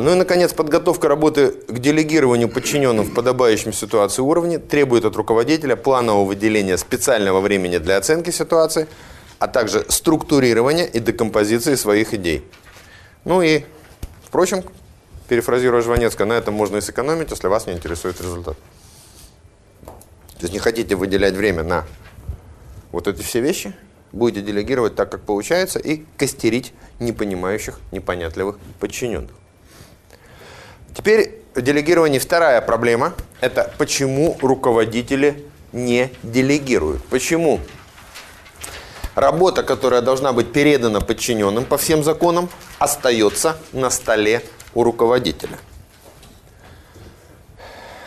Ну и, наконец, подготовка работы к делегированию подчиненным в подобающем ситуации уровне требует от руководителя планового выделения специального времени для оценки ситуации, а также структурирования и декомпозиции своих идей. Ну и, впрочем, перефразируя Жванецкого, на этом можно и сэкономить, если вас не интересует результат. То есть не хотите выделять время на вот эти все вещи, будете делегировать так, как получается, и костерить непонимающих, непонятливых подчиненных. Теперь в делегировании вторая проблема – это почему руководители не делегируют. Почему? Работа, которая должна быть передана подчиненным по всем законам, остается на столе у руководителя.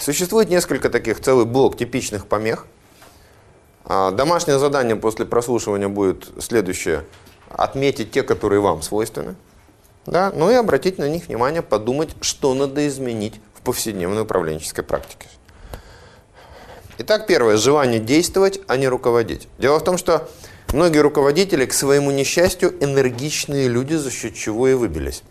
Существует несколько таких, целый блок типичных помех. А, домашнее задание после прослушивания будет следующее. Отметить те, которые вам свойственны. Да? Ну и обратить на них внимание, подумать, что надо изменить в повседневной управленческой практике. Итак, первое. Желание действовать, а не руководить. Дело в том, что многие руководители, к своему несчастью, энергичные люди, за счет чего и выбились.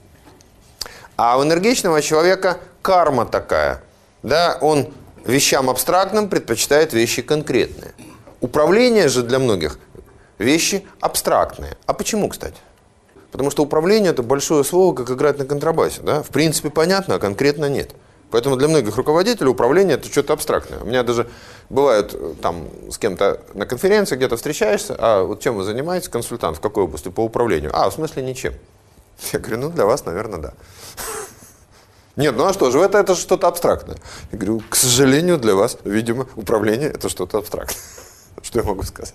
А у энергичного человека карма такая – да, он вещам абстрактным предпочитает вещи конкретные. Управление же для многих вещи абстрактные. А почему, кстати? Потому что управление – это большое слово, как играть на контрабасе. Да? В принципе, понятно, а конкретно нет. Поэтому для многих руководителей управление – это что-то абстрактное. У меня даже бывают э, там с кем-то на конференции где-то встречаешься, а вот чем вы занимаетесь, консультант, в какой области по управлению? А, в смысле ничем. Я говорю, ну для вас, наверное, да. Нет, ну а что же, это, это что-то абстрактное. Я говорю, к сожалению, для вас, видимо, управление – это что-то абстрактное. Что я могу сказать?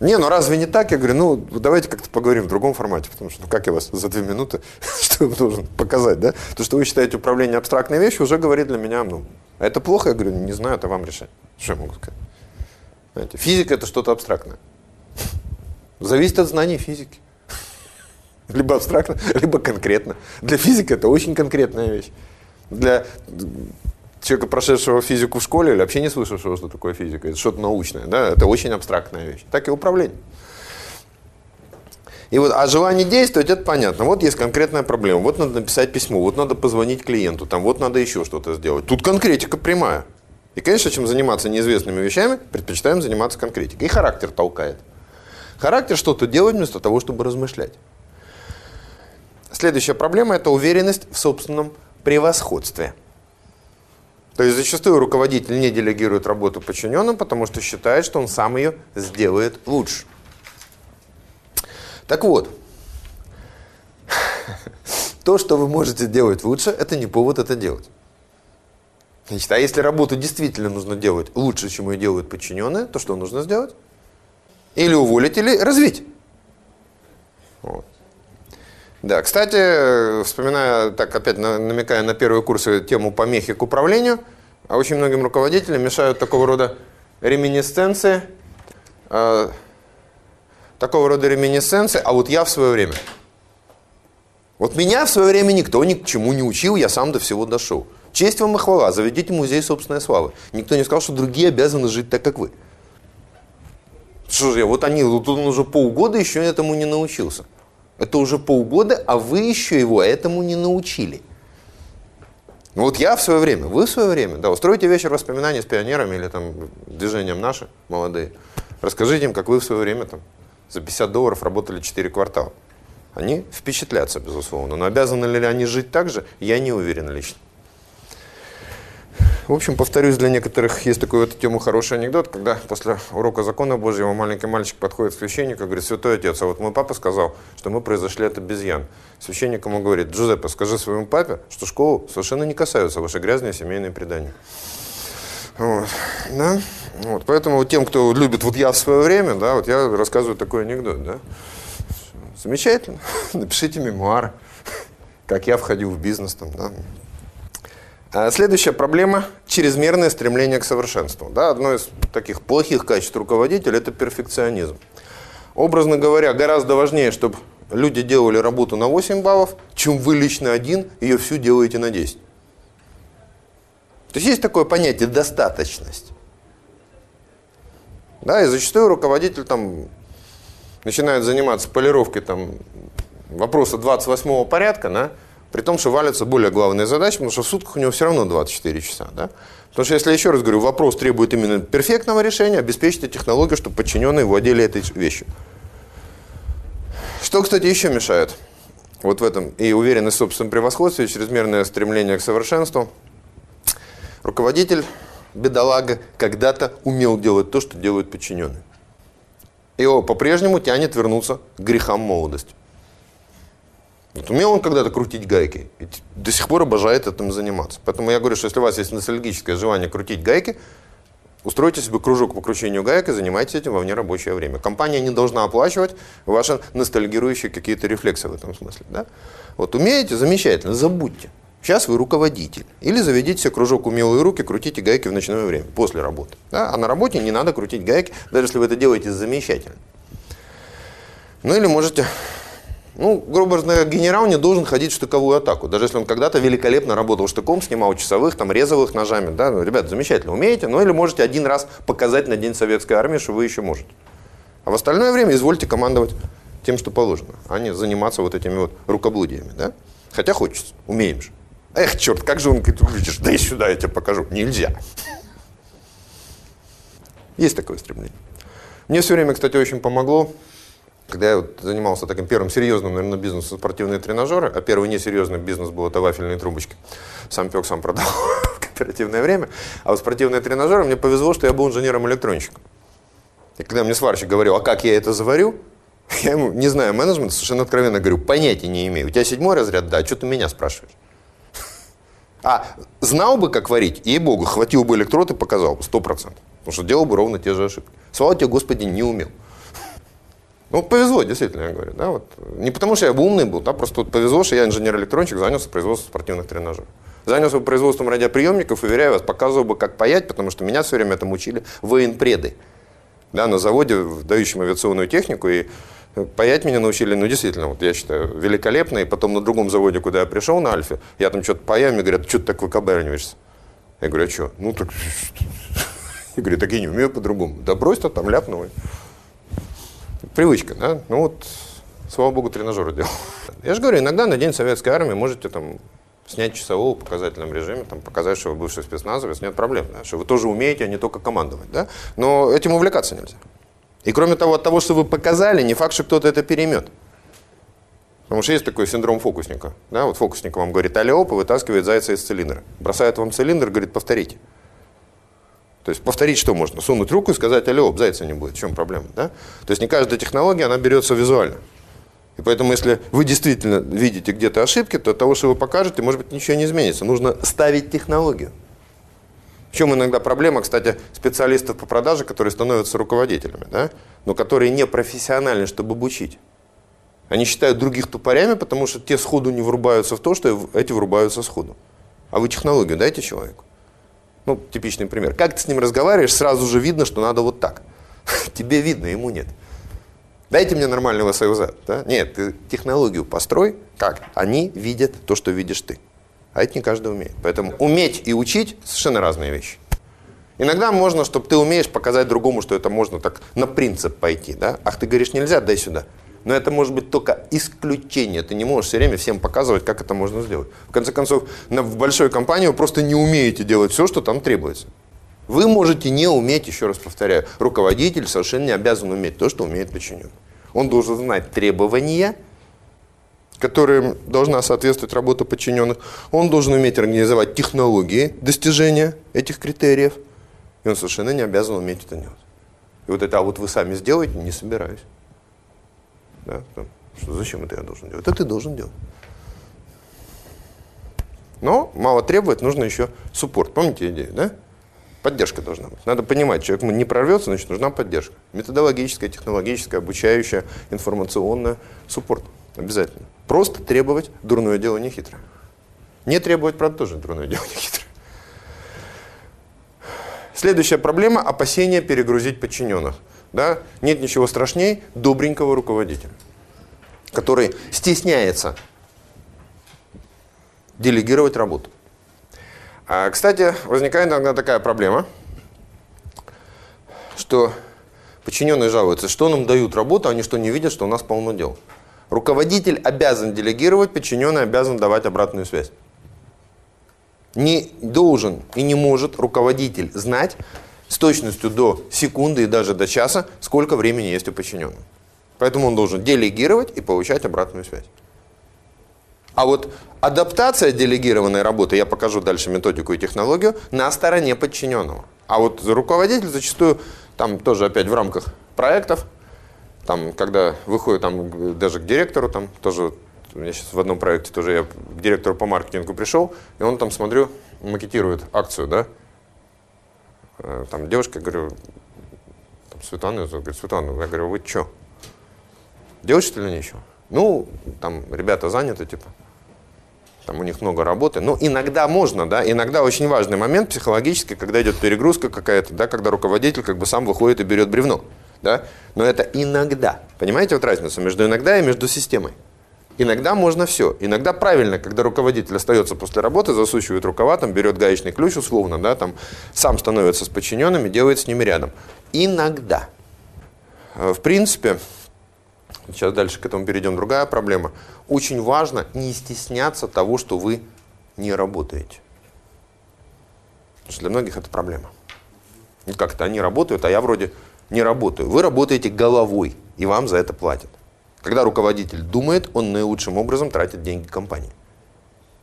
Не, ну разве не так? Я говорю, ну давайте как-то поговорим в другом формате, потому что ну как я вас за две минуты, что я должен показать, да? То, что вы считаете управление абстрактной вещью, уже говорит для меня, ну, это плохо? Я говорю, не знаю, это вам решать. Что я могу сказать? Знаете, физика – это что-то абстрактное. Зависит от знаний физики. Либо абстрактно, либо конкретно. Для физика это очень конкретная вещь. Для человека, прошедшего физику в школе или вообще не слышавшего, что такое физика, это что-то научное, да, это очень абстрактная вещь. Так и управление. И вот, а желание действовать, это понятно. Вот есть конкретная проблема. Вот надо написать письмо, вот надо позвонить клиенту, там вот надо еще что-то сделать. Тут конкретика прямая. И, конечно, чем заниматься неизвестными вещами, предпочитаем заниматься конкретикой. И характер толкает. Характер что-то делать вместо того, чтобы размышлять. Следующая проблема – это уверенность в собственном превосходстве. То есть зачастую руководитель не делегирует работу подчиненным, потому что считает, что он сам ее сделает лучше. Так вот, то, что вы можете делать лучше, это не повод это делать. Значит, а если работу действительно нужно делать лучше, чем ее делают подчиненные, то что нужно сделать? Или уволить, или развить. Вот. Да, кстати, вспоминая, так опять намекая на первые курсы тему помехи к управлению, а очень многим руководителям мешают такого рода реминисценции, э, такого рода реминисценции, а вот я в свое время. Вот меня в свое время никто ни к чему не учил, я сам до всего дошел. Честь вам и хвала, заведите музей собственной славы. Никто не сказал, что другие обязаны жить так, как вы. Что же я, вот они, вот он уже полгода еще этому не научился. Это уже полгода, а вы еще его этому не научили. Ну вот я в свое время, вы в свое время, да, устроите вечер воспоминаний с пионерами или там движением наши, молодые. Расскажите им, как вы в свое время там за 50 долларов работали 4 квартала. Они впечатлятся, безусловно. Но обязаны ли они жить так же, я не уверен лично. В общем, повторюсь, для некоторых есть такой вот тему хороший анекдот, когда после урока закона Божьего маленький мальчик подходит к священнику и говорит, святой отец, а вот мой папа сказал, что мы произошли от обезьян. Священник ему говорит, Джузеппе, скажи своему папе, что школу совершенно не касаются ваши грязные семейные предания. Вот. Да? Вот. Поэтому вот тем, кто любит вот я в свое время, да, вот я рассказываю такой анекдот. Да? Замечательно. Напишите мемуары, как я входил в бизнес. Там, да? А следующая проблема – чрезмерное стремление к совершенству. Да, одно из таких плохих качеств руководителя – это перфекционизм. Образно говоря, гораздо важнее, чтобы люди делали работу на 8 баллов, чем вы лично один ее всю делаете на 10. То есть есть такое понятие «достаточность». Да, и зачастую руководитель там начинает заниматься полировкой там, вопроса 28 порядка, да, При том, что валятся более главные задачи, потому что в сутках у него все равно 24 часа. Да? Потому что, если еще раз говорю, вопрос требует именно перфектного решения, обеспечьте технологию, чтобы подчиненные владели этой вещью. Что, кстати, еще мешает? Вот в этом и уверенность в собственном превосходстве, и чрезмерное стремление к совершенству. Руководитель, бедолага, когда-то умел делать то, что делают подчиненные. И его по-прежнему тянет вернуться к грехам молодости. Вот умел он когда-то крутить гайки, и до сих пор обожает этим заниматься. Поэтому я говорю, что если у вас есть ностальгическое желание крутить гайки, устройте себе кружок по кручению гаек и занимайтесь этим во внерабочее время. Компания не должна оплачивать ваши ностальгирующие какие-то рефлексы в этом смысле. Да? Вот умеете, замечательно, забудьте. Сейчас вы руководитель. Или заведите себе кружок умелые руки, крутите гайки в ночное время, после работы. Да? А на работе не надо крутить гайки, даже если вы это делаете замечательно. Ну или можете ну, грубо говоря, генерал не должен ходить в штыковую атаку. Даже если он когда-то великолепно работал штыком, снимал часовых, там, резал их ножами. Да? Ну, ребят, замечательно, умеете. Ну, или можете один раз показать на День Советской Армии, что вы еще можете. А в остальное время извольте командовать тем, что положено, а не заниматься вот этими вот рукоблудиями. Да? Хотя хочется, умеем же. Эх, черт, как же он видишь, дай сюда, я тебе покажу. Нельзя. Есть такое стремление. Мне все время, кстати, очень помогло когда я вот занимался таким первым серьезным, наверное, бизнесом спортивные тренажеры, а первый несерьезный бизнес был это вафельные трубочки. Сам пек, сам продал в кооперативное время. А вот спортивные тренажеры, мне повезло, что я был инженером-электронщиком. И когда мне сварщик говорил, а как я это заварю, я ему, не знаю менеджмент, совершенно откровенно говорю, понятия не имею. У тебя седьмой разряд, да, что ты меня спрашиваешь? А знал бы, как варить, ей-богу, хватил бы электрод и показал бы, сто процентов. Потому что делал бы ровно те же ошибки. Слава тебе, Господи, не умел. Ну, повезло, действительно, я говорю. Да, вот. Не потому, что я умный был, да, просто вот повезло, что я инженер-электронщик, занялся производством спортивных тренажеров. Занялся производством радиоприемников, уверяю вас, показывал бы, как паять, потому что меня все время этому учили военпреды. Да, на заводе, дающем авиационную технику, и паять меня научили, ну, действительно, вот я считаю, великолепно. И потом на другом заводе, куда я пришел, на Альфе, я там что-то паяю, мне говорят, что ты так выкоберниваешься? Я говорю, а что? Ну, так... Я говорю, так я не умею по-другому. Да брось то там ляпнул привычка, да? Ну вот, слава богу, тренажеры делал. Я же говорю, иногда на День Советской Армии можете там снять часового в показательном режиме, там, показать, что вы бывший спецназовец, нет проблем, да? что вы тоже умеете, а не только командовать. Да? Но этим увлекаться нельзя. И кроме того, от того, что вы показали, не факт, что кто-то это переймет. Потому что есть такой синдром фокусника. Да? Вот фокусник вам говорит, алло, вытаскивает зайца из цилиндра. Бросает вам цилиндр, говорит, повторите. То есть повторить что можно? Сунуть руку и сказать, алло, зайца не будет. В чем проблема? Да? То есть не каждая технология, она берется визуально. И поэтому, если вы действительно видите где-то ошибки, то от того, что вы покажете, может быть, ничего не изменится. Нужно ставить технологию. В чем иногда проблема, кстати, специалистов по продаже, которые становятся руководителями, да? но которые не профессиональны, чтобы обучить. Они считают других тупорями, потому что те сходу не врубаются в то, что эти врубаются сходу. А вы технологию дайте человеку. Ну, типичный пример. Как ты с ним разговариваешь, сразу же видно, что надо вот так. Тебе видно, ему нет. Дайте мне нормального союза. Да? Нет, ты технологию построй, как они видят то, что видишь ты. А это не каждый умеет. Поэтому уметь и учить совершенно разные вещи. Иногда можно, чтобы ты умеешь показать другому, что это можно так на принцип пойти. Да? Ах, ты говоришь, нельзя, дай сюда. Но это может быть только исключение. Ты не можешь все время всем показывать, как это можно сделать. В конце концов, в большой компании вы просто не умеете делать все, что там требуется. Вы можете не уметь, еще раз повторяю, руководитель совершенно не обязан уметь то, что умеет подчиненный. Он должен знать требования, которым должна соответствовать работа подчиненных. Он должен уметь организовать технологии достижения этих критериев. И он совершенно не обязан уметь это делать. И вот это, а вот вы сами сделаете, не собираюсь. Да? Что, зачем это я должен делать? Это ты должен делать. Но мало требовать, нужно еще суппорт. Помните идею, да? Поддержка должна быть. Надо понимать, человек не прорвется, значит, нужна поддержка. Методологическая, технологическая, обучающая, информационная, суппорт. Обязательно. Просто требовать дурное дело не хитро. Не требовать, правда, тоже дурное дело не хитро. Следующая проблема – опасение перегрузить подчиненных. Да? Нет ничего страшнее добренького руководителя, который стесняется делегировать работу. А, кстати, возникает иногда такая проблема, что подчиненные жалуются, что нам дают работу, они что не видят, что у нас полно дел. Руководитель обязан делегировать, подчиненный обязан давать обратную связь. Не должен и не может руководитель знать с точностью до секунды и даже до часа, сколько времени есть у подчиненного. Поэтому он должен делегировать и получать обратную связь. А вот адаптация делегированной работы, я покажу дальше методику и технологию, на стороне подчиненного. А вот руководитель зачастую, там тоже опять в рамках проектов, там, когда выходит там, даже к директору, там тоже, я сейчас в одном проекте тоже я к директору по маркетингу пришел, и он там, смотрю, макетирует акцию, да, там девушка, говорю, там, Светлана, я говорю, Светлана, я говорю, вы что, делаете что ли нечего? Ну, там ребята заняты, типа, там у них много работы. Но иногда можно, да, иногда очень важный момент психологический, когда идет перегрузка какая-то, да, когда руководитель как бы сам выходит и берет бревно, да, но это иногда. Понимаете вот разницу между иногда и между системой? Иногда можно все. Иногда правильно, когда руководитель остается после работы, засучивает рукава, там, берет гаечный ключ условно, да, там, сам становится с подчиненными, делает с ними рядом. Иногда. Э, в принципе, сейчас дальше к этому перейдем, другая проблема. Очень важно не стесняться того, что вы не работаете. Что для многих это проблема. Как-то они работают, а я вроде не работаю. Вы работаете головой, и вам за это платят. Когда руководитель думает, он наилучшим образом тратит деньги компании.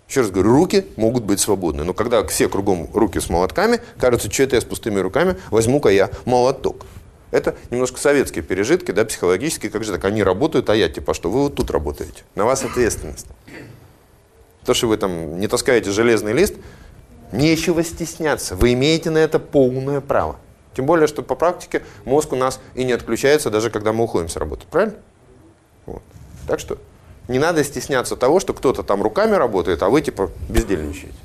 Еще раз говорю, руки могут быть свободны. Но когда все кругом руки с молотками, кажется, что это я с пустыми руками, возьму-ка я молоток. Это немножко советские пережитки, да, психологические, как же так, они работают, а я типа что, вы вот тут работаете, на вас ответственность. То, что вы там не таскаете железный лист, нечего стесняться, вы имеете на это полное право. Тем более, что по практике мозг у нас и не отключается, даже когда мы уходим с работы, правильно? Вот. Так что не надо стесняться того, что кто-то там руками работает, а вы типа бездельничаете.